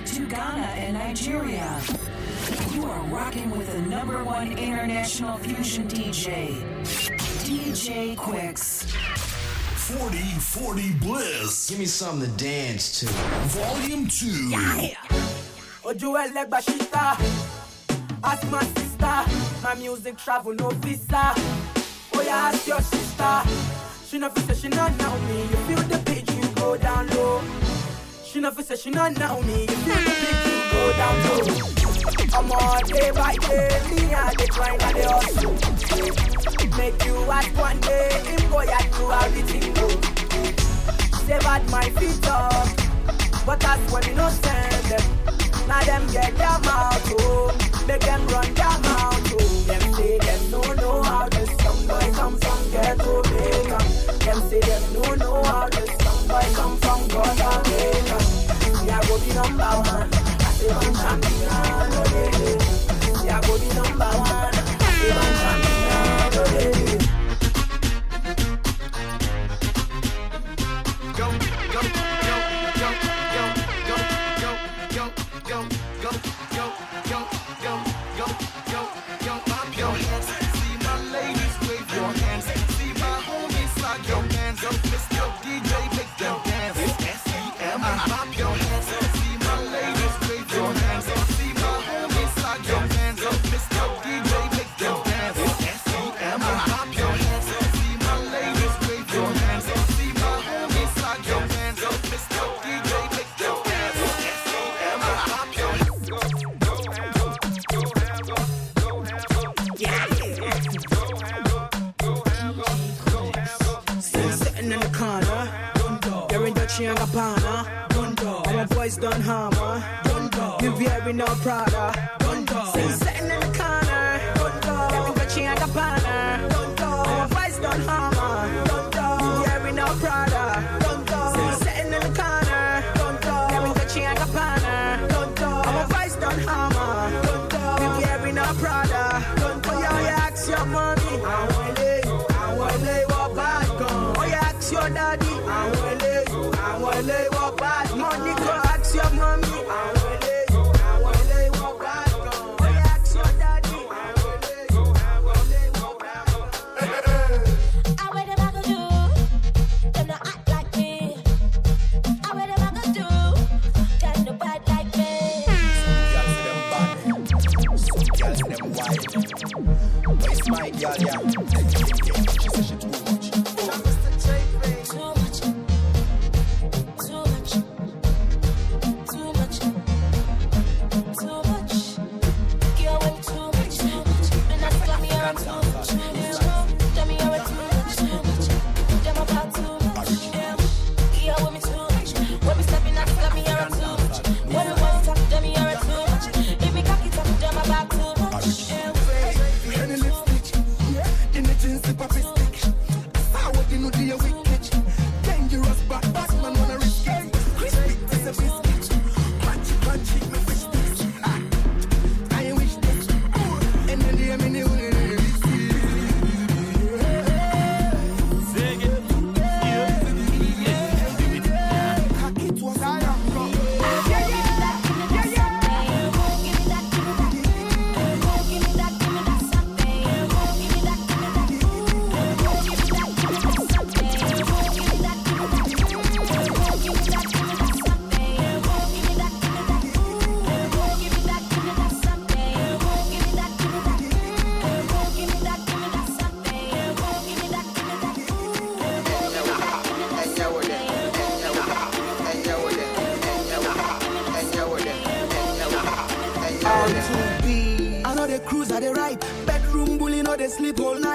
out to Ghana and Nigeria. You are rocking with the number one international fusion DJ, DJ Quicks. 40 40 Bliss. Give me something to dance to. Volume 2. Yeah. Ojuele Bashita. Ask my sister. My music travel no visa. Oh yeah, ask your sister. She know fi say she not know me. You feel the beat, you go down low. She never say she not know me. You feel the you go down low. I'm all day by day, me and the grind and the hustle. Make you ask one day, him boy I do how the thing go. Save at my feet up, but that's when you no send them. Now them get their mouth, oh, make them run their mouth, oh. Them say them no know how this young boy come from ghetto Jamaica. Them say them no know how this boy come from. See I go be number one, I say I'm champion, go be number one, I champion,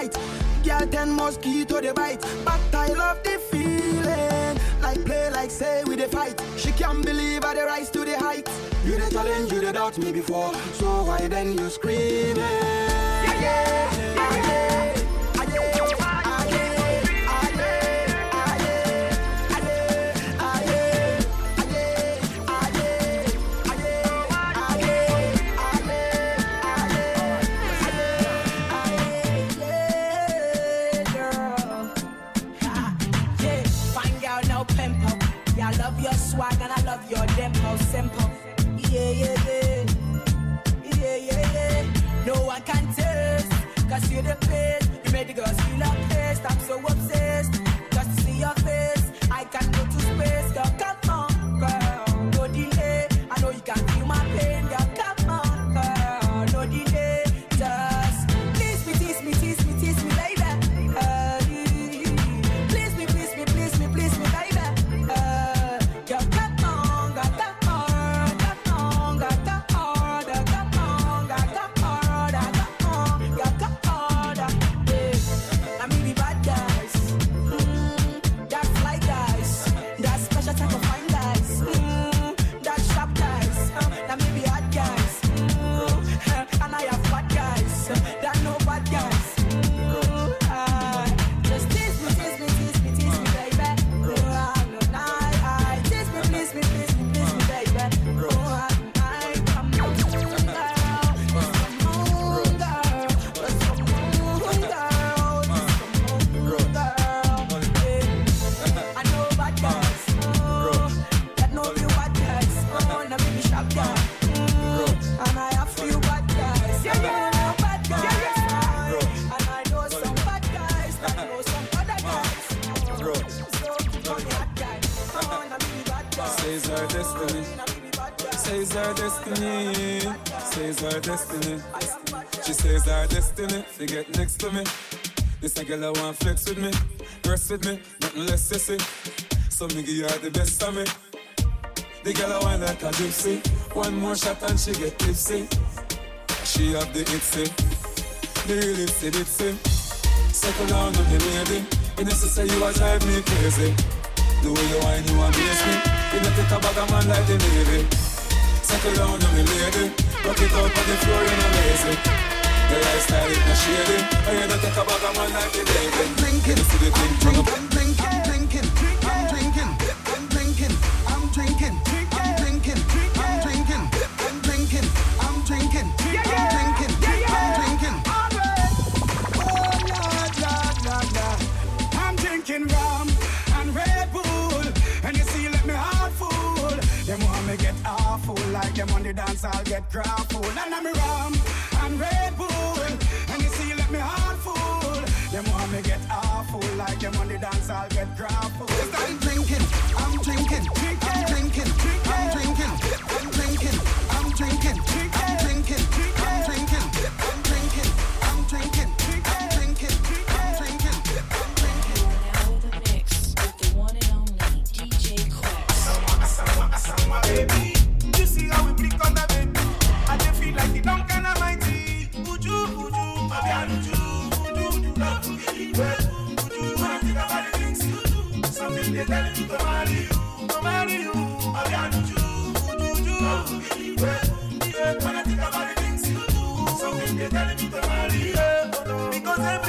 night. Girl, ten mosquito they bite. But I love the feeling. Like play, like say we the fight. She can't believe I the rise to the height. You the challenge, you the doubt me before. So why then you screaming? Yeah, yeah. and flex with me, dress with me, nothing less sissy. Some give you the best of me. The girl I wine like a gypsy. One more shot and she get tipsy. She have the itsy, the real itsy ditsy. Settle down on the lady. You say you a drive me crazy. The way you wine you amaze me. You not take a bag of man like the navy. Settle down on the lady. Rock it out on the floor you're not lazy. The lifestyle is not. I hear that take a bag of man like the David. Drinking, see the thing turn up. Drinking, drinking, I'm drinking. Drinking, drinking. Drinking, drinking. Drinking, drinking. Drinking, drinking. Drinking you see, let me heart the dance, I'll get grappled, and I'm rum and Red Bull. that growl for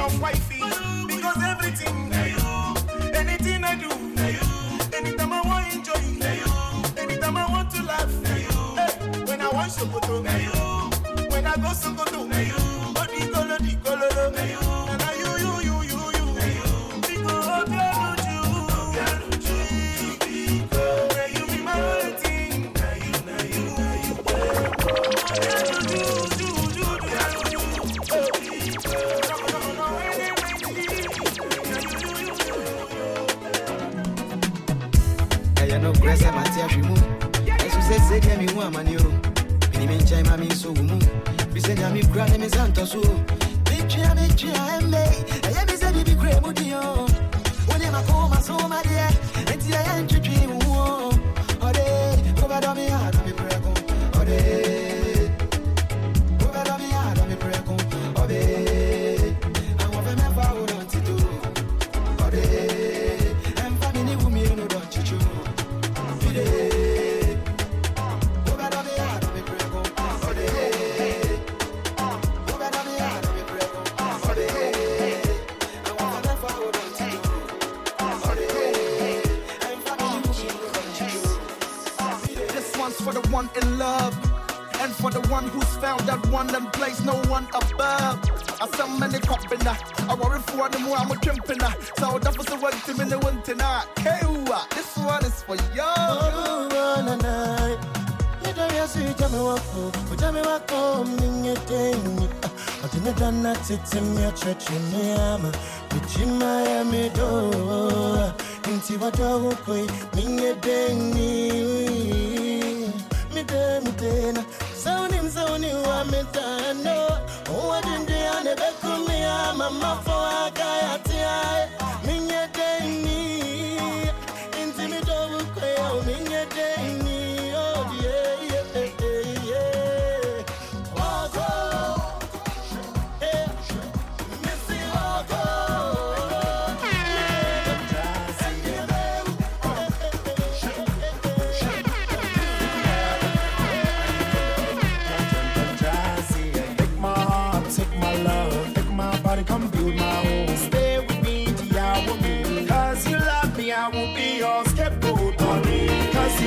your wifey.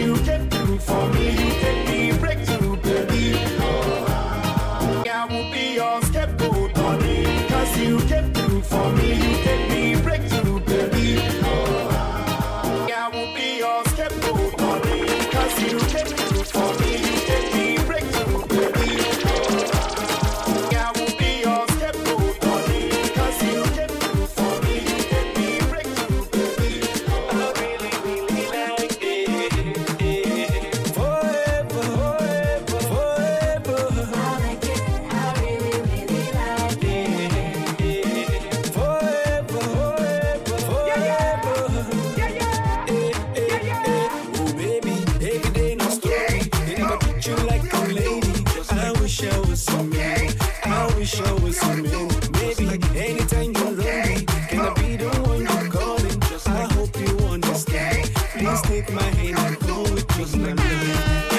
you. Please take my hand, I know just my not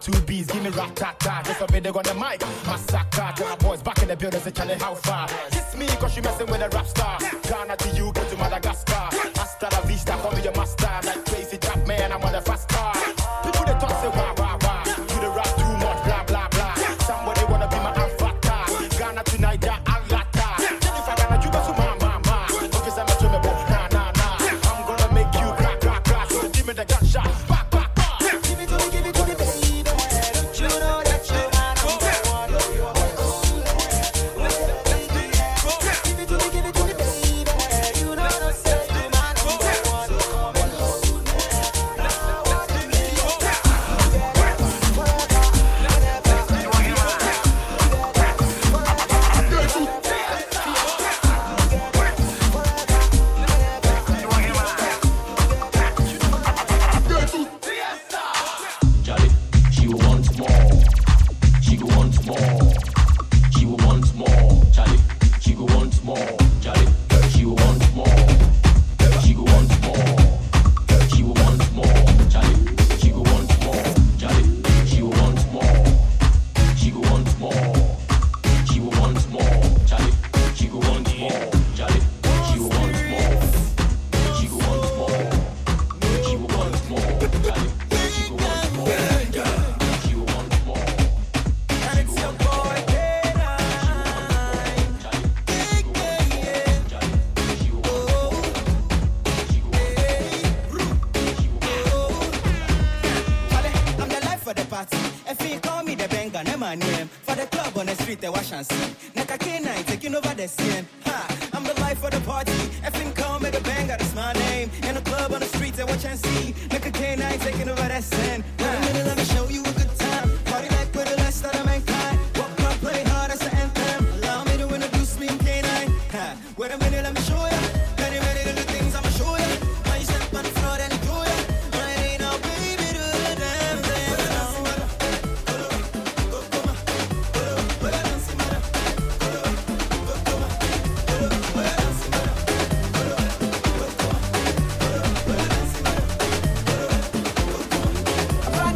two bees, give me rat tat tat. Just a video on the mic, massacre. Tell my boys back in the building, say Charlie, how far. Kiss me, cause she messing with a rap star. Ghana to you, go to Madagascar. Hasta la vista, call me your master. Like crazy trap man, I'm on the fast car.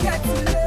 I've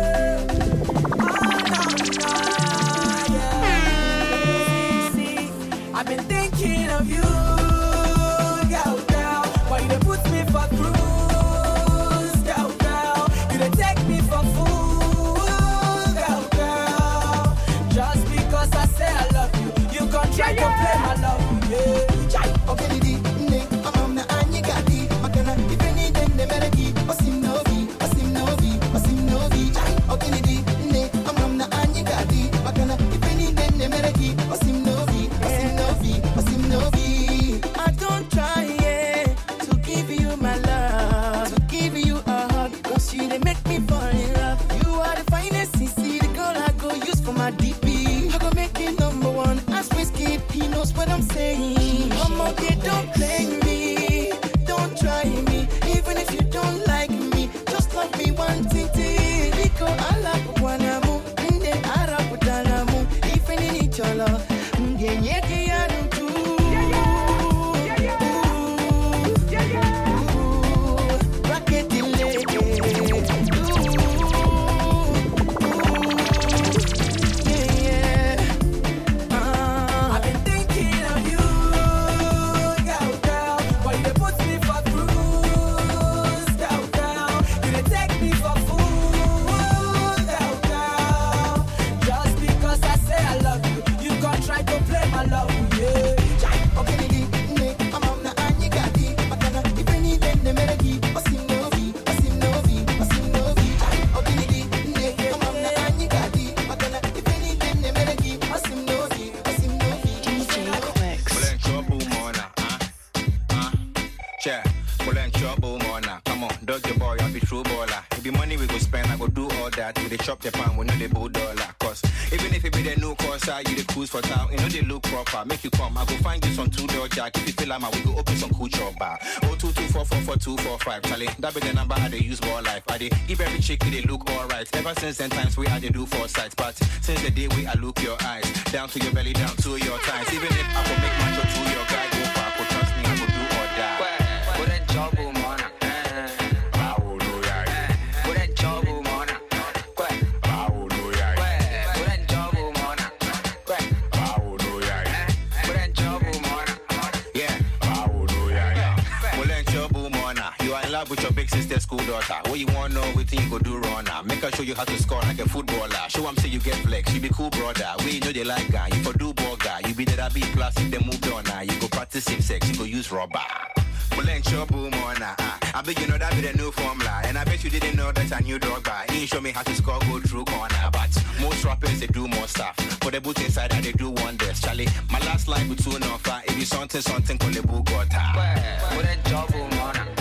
for town, you know they look proper. Make you come, I go find you some two door jack. If you feel like my, we go open some cool chop bar. Oh two two four four four two four five. Charlie, that be the number I dey use more life. I dey give every chick they look alright. Ever since then times we I dey do four sides, but since the day we I look your eyes down to your belly, down to your thighs. Even if I go make my your school daughter. What you wanna know, what you go do, run now. Make her show you how to score like a footballer. Show 'em say you get flex. You be cool, brother. We know they like guy. You for do burger. You be that I be plastic, they move on now. You go practice same sex. You go use rubber. Well, then, trouble, man. ah. I bet you know that be the new formula. And I bet you didn't know that's a new drug buy. He show me how to score, go through corner. But most rappers, they do more stuff. For the boot inside, they do wonders. Charlie, my last line with two far. If you something, something, call the book got What a trouble, man. Everybody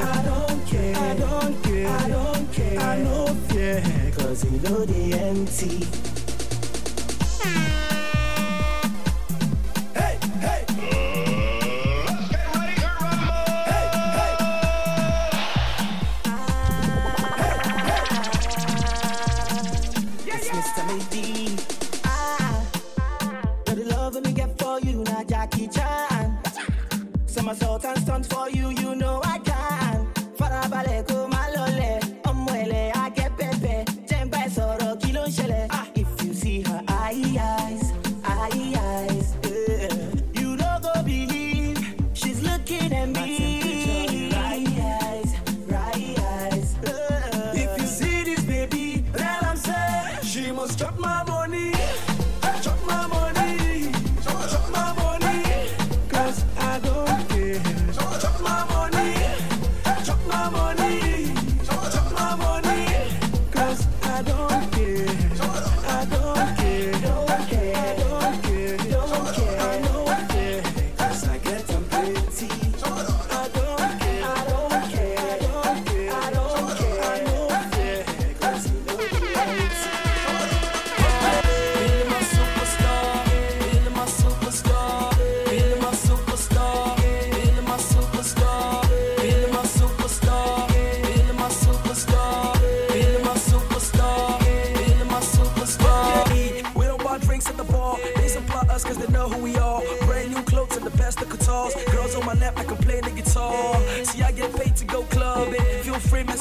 I don't care. I don't care. I don't care. I know fear. Cause you know the empty.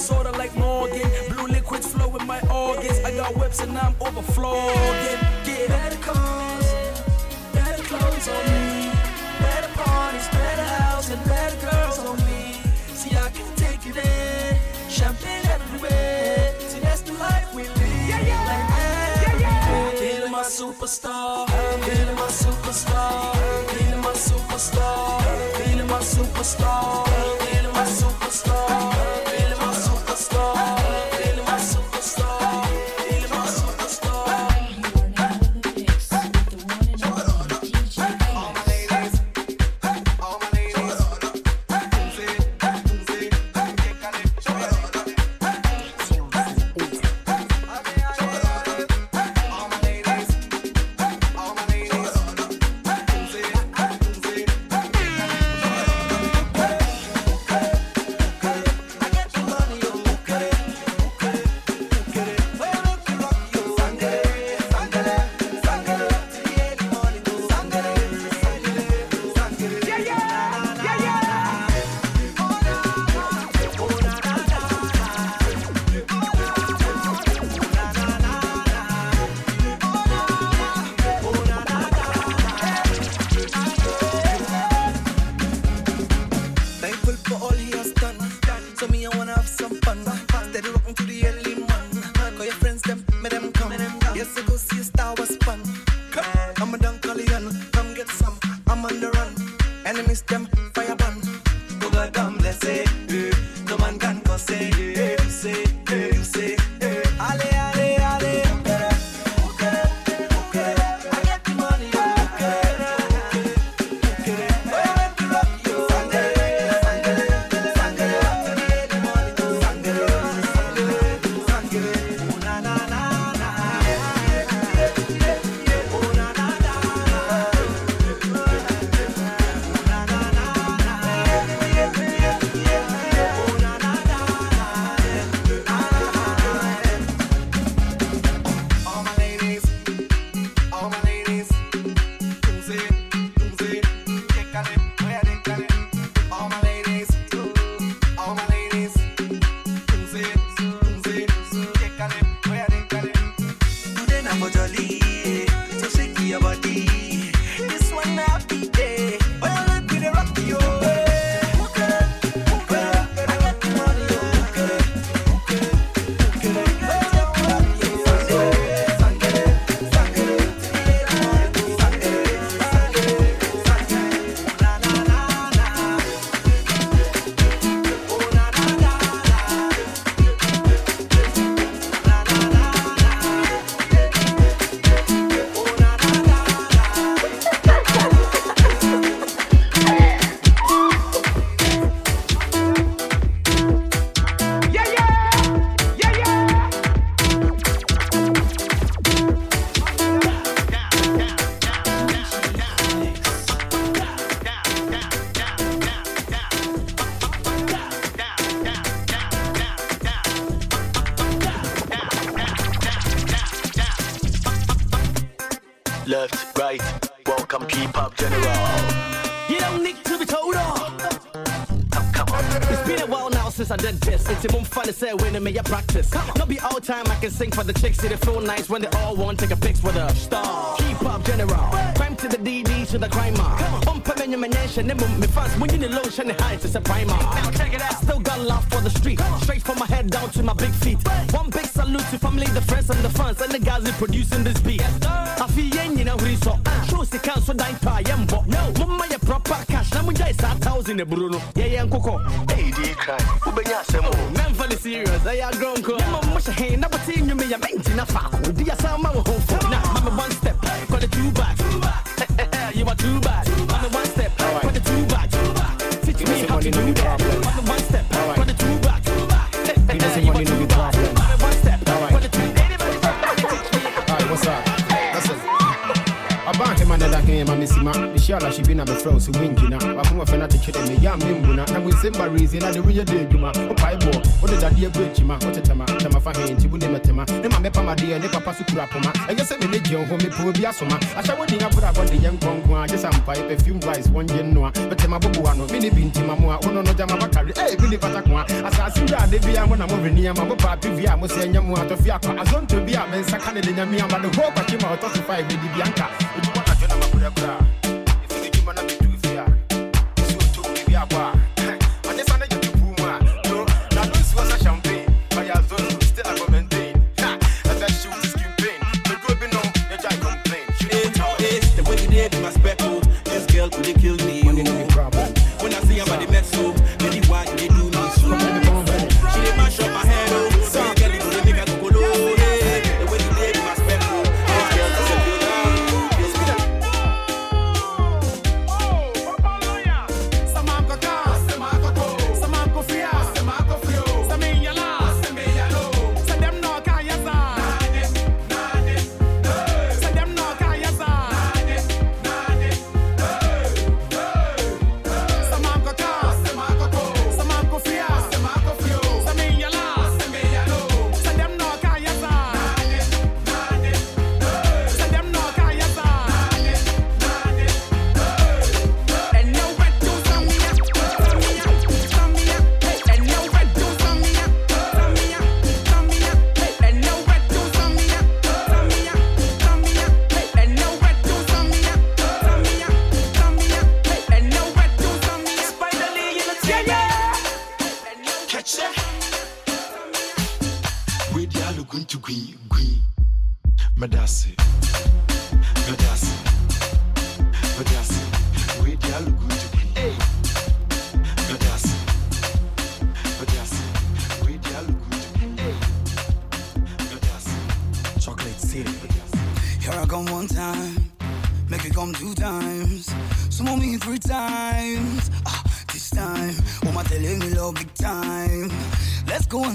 sorta like Morgan. Blue liquids flow in my organs. I got whips and I'm overflowing. Get better cars, better clothes on me, better parties, better house, and better girls on me. See, I can take it in, champagne everywhere. See, that's the life we live. Yeah, yeah. Like yeah, yeah. Feeling my superstar, feeling my superstar, feeling my superstar, feeling my superstar. To the crime. Ah. Bump them in your mansion. Them me fast when you need lotion and heights. It's a primer. Now check it out. I still got love for the street. Straight from my head down to my big feet. One big salute to family, the friends and the fans and the guys who producing this beat. I feel yen, you know who is so. Show the council die pa yembo. No, mama ya proper cash. Namu jai sa thousand eh, Bruno. Yeah, yeah, Coco. Hey, D crime. Ubenya semo. Man, fully serious. I am grown cool. Mama, mush a hand. Never seen you me a mention a fuck. Do you sound my home for? Now, mama, one step. Got the two back. You are too bad. Mama, one step. Got the two back. Teach me how to do that. me and my missy ma Me shala she been a be frown so winky na Wa kuma fena te kede me ya mimbu na Na wisi mbarizi na de real day duma Opa ibo, ode da die bwechi ma? Ote tema, tema fa hen tibu ne metema Ne ma. Me pa ma die ne papa su kura poma Eye se me ne jion ho me po bi asoma Asha wodi na bura bodi yen konkwa Jesa mpa e perfume wise one yen noa Betema bobo ano, mini binti mamua Ono no jama bakari, hey bili pata kwa Asa asura de biya mwana mwere niya Ma. Bopa pivya mo se nyamu atofia kwa Azonto biya mensa kane de nyamia Ma de ho kwa kima otosu fa e bianka Ujuwa quebrar.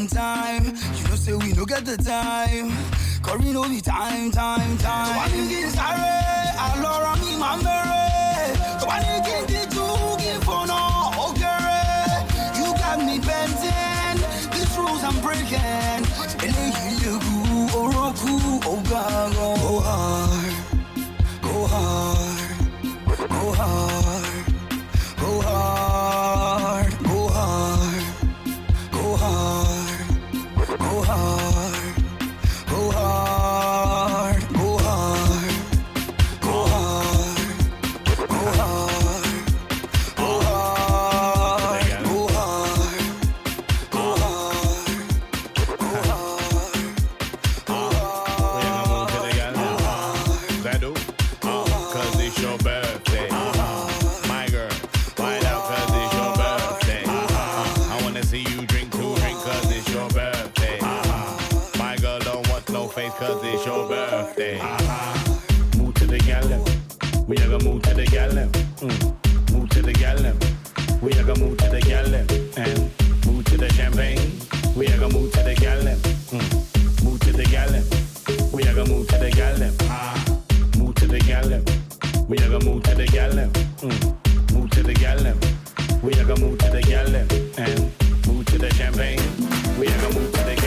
On time. You know, say we no get the time. Cause we know the time, time, time. So I think it's sorry. Allora mi mamere. So I think it's you give for no. Okay. You got me bending. These rules I'm breaking. Oroku, oh God, go hard, go hard, go hard, birthday. Move to the gallon. We are gonna move to the gallon. Mm. Move to the gallon. We are gonna move to the gallon. And move to the champagne. We are gonna move to the gallon. Mm. Move to the gallon. We are gonna move to the gallon. Move to the gallon. We are gonna move to the gallon. Mm. Move to the gallon. We are gonna move to the gallon. And move to the champagne. We are gonna move to the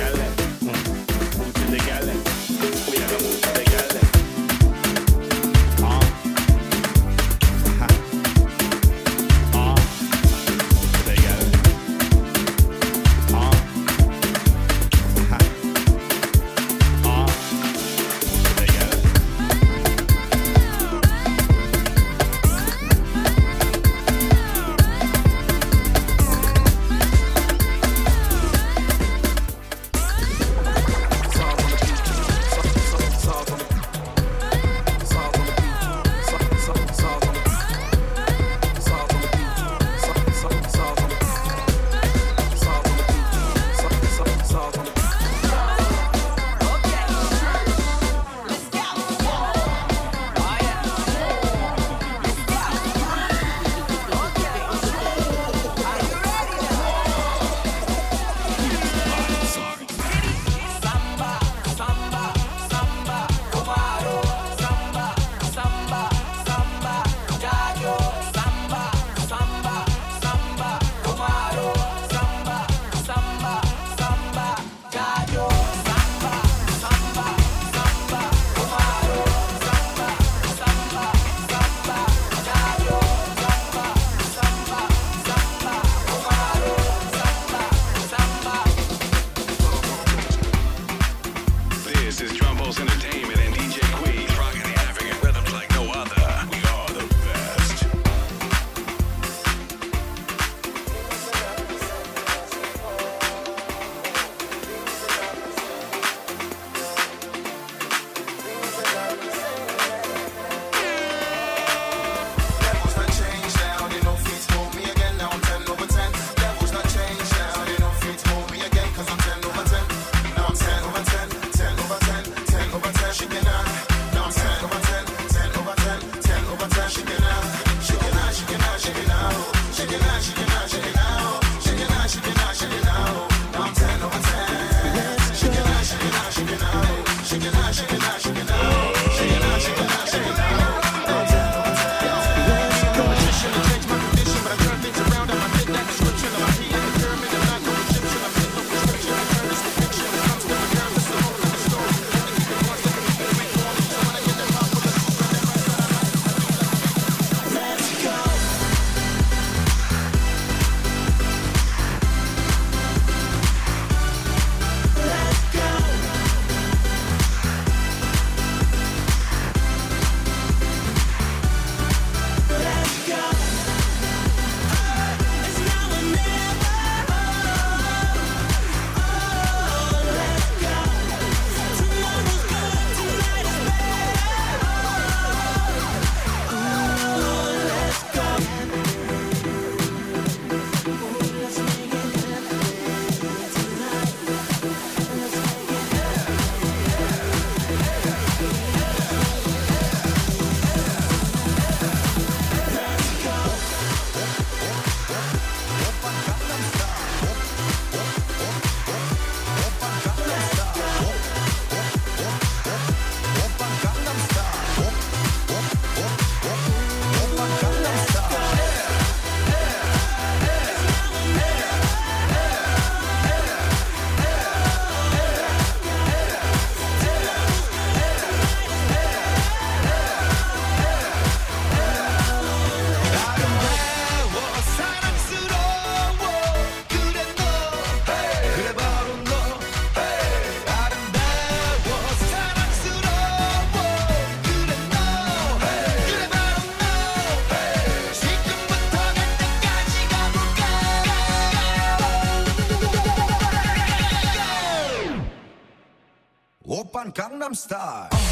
star.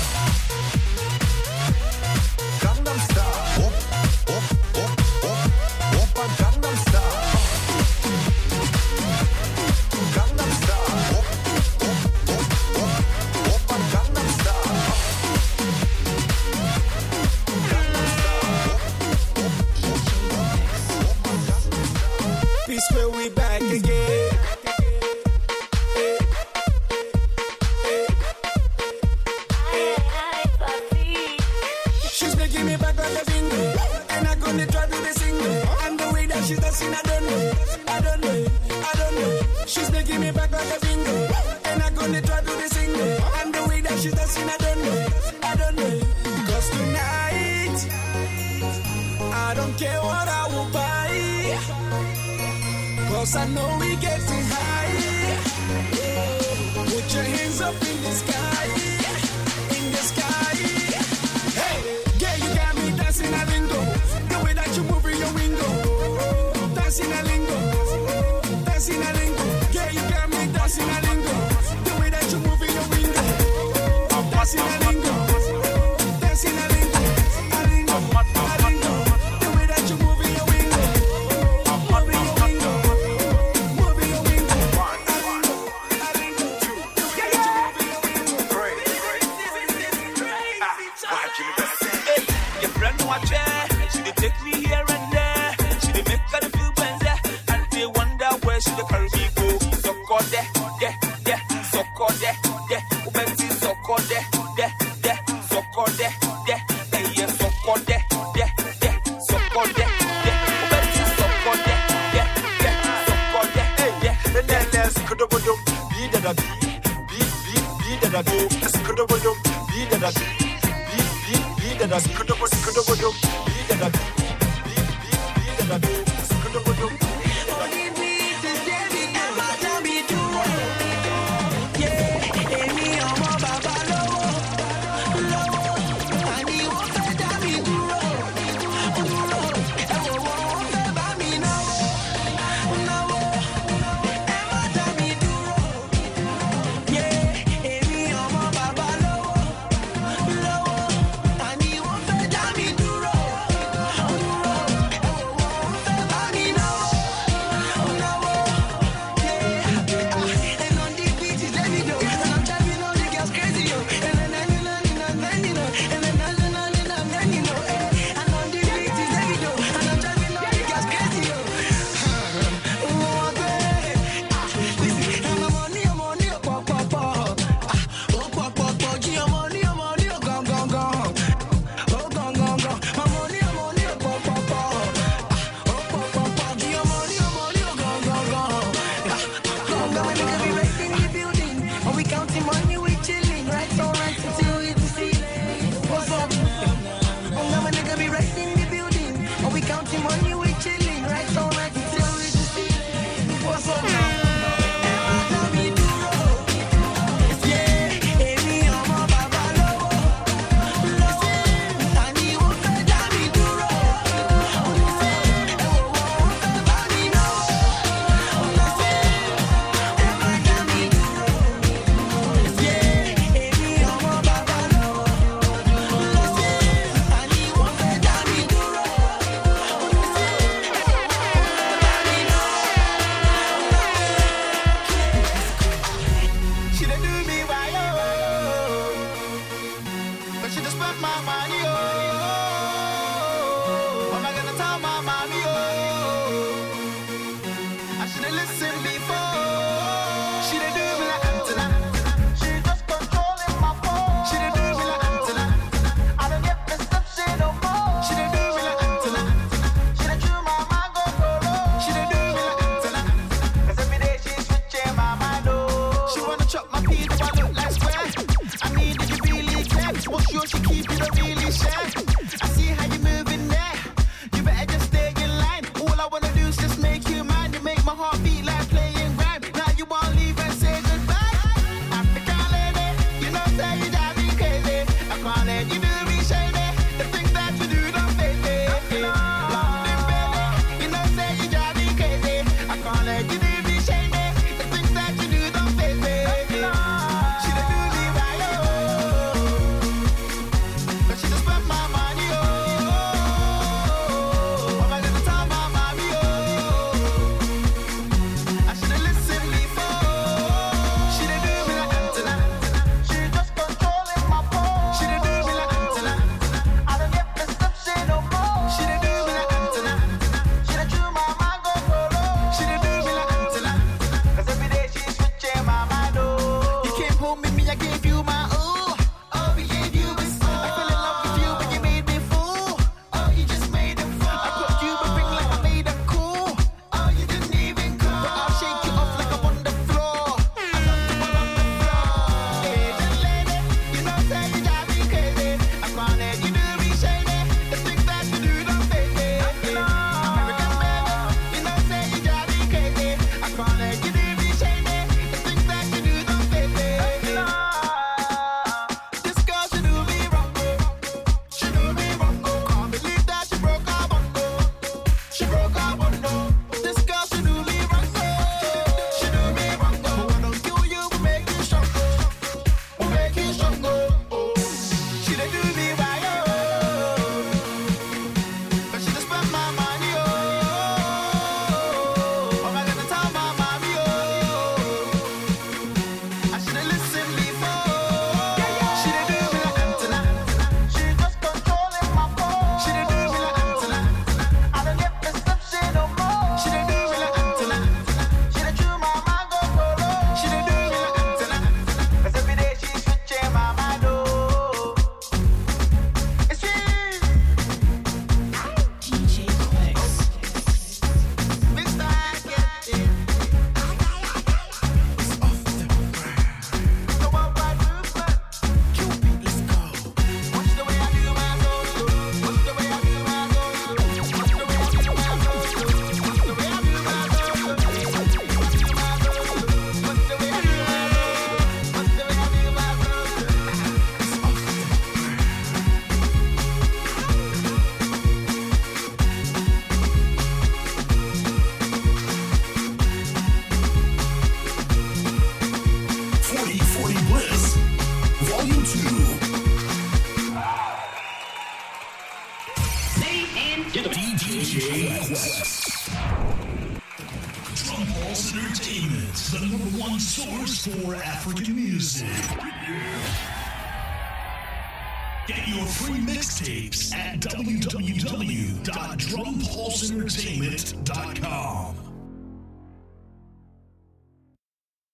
Cause I know we getting high. Put your hands up in the sky. In the sky. Hey, girl, you got me dancing a lingo. The way that you move in your window. Dancing a lingo. Dancing a lingo. Girl, you got me dancing a lingo. The way that you move in your window. I'm dancing a lingo.